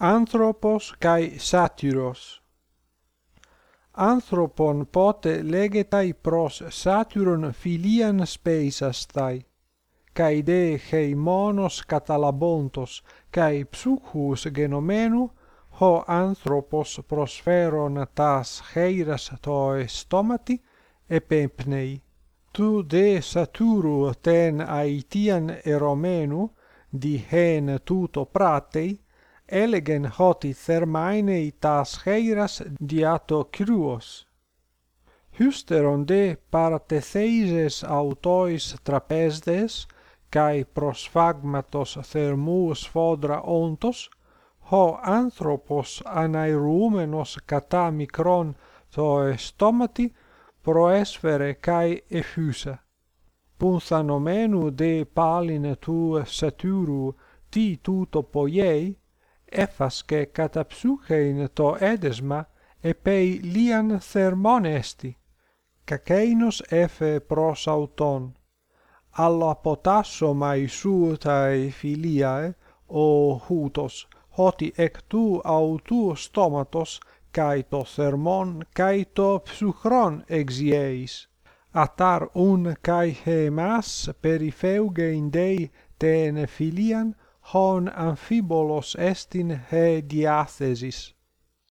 Anthropos kai satyros. Anthropon pote legetai pros satyron filian speisastai, kai de heimonos katalabontos, kai psuchus genomenu, ho anthropos prosferon tas heiras toe stomati epepnei. Tu de saturu ten aitian eromenu, di hen tuto pratei, elegen hoti thermainei tas heiras diato cruos. Hysteron de paratetheises autois trapezdes, kai prosphagmatos thermus fodra ontos, ho anthropos anaerumenos kata micron toe stomati proesfere kai effusa. Punthanomenu de palin tu saturu ti tuto poiei, εφασκε κατά ψυχήν το έδεσμα επέι λίαν θερμόν εστι, κακέινος εφε προς αυτον. Αλλα ποτάσσομα Ιησού ταε φιλίαε, ο χούτος, ότι εκ του αυτού στόματος καί το θερμόν καί το ψυχρόν εξιέης. Ατάρ ουν καί εμάς περιφεύγειν Dei τεν φιλίαν, hon amphibolos estin he diathesis